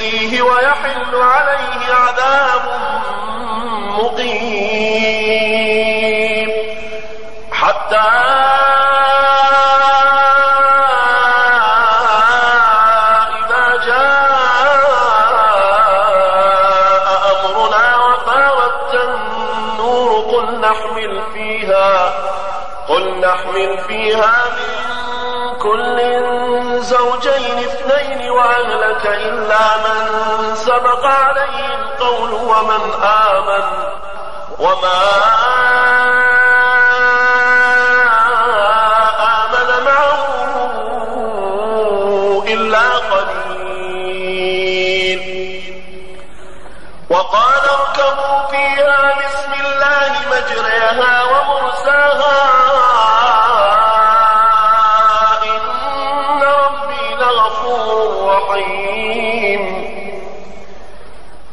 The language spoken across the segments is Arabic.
يخزيه ويحل عليه عذاب مقيم. حتى إذا جاء أمرنا وفاردت النور قل نحمل فيها قل نحمل فيها من كل زوجين اثنين وأهلك إلا من سبق عليه القول ومن آمن. وما آمن معه إلا قليل. وقال اركبوا فيها بسم الله مجريها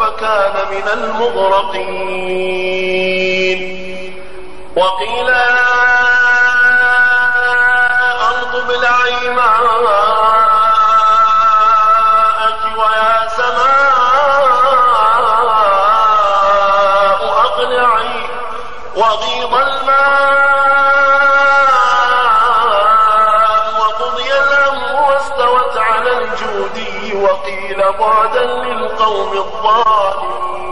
فكان من المغرقين. وقيل أرض ابلعي ماءك ويا سماء أقلعي. وغيض وقيل بعدا للقوم الظالمين.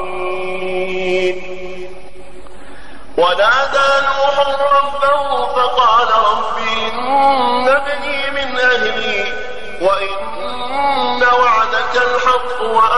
ونادى نوح ربه فقال رب إن ابني من أهلي وإن وعدك الحق الحاكمين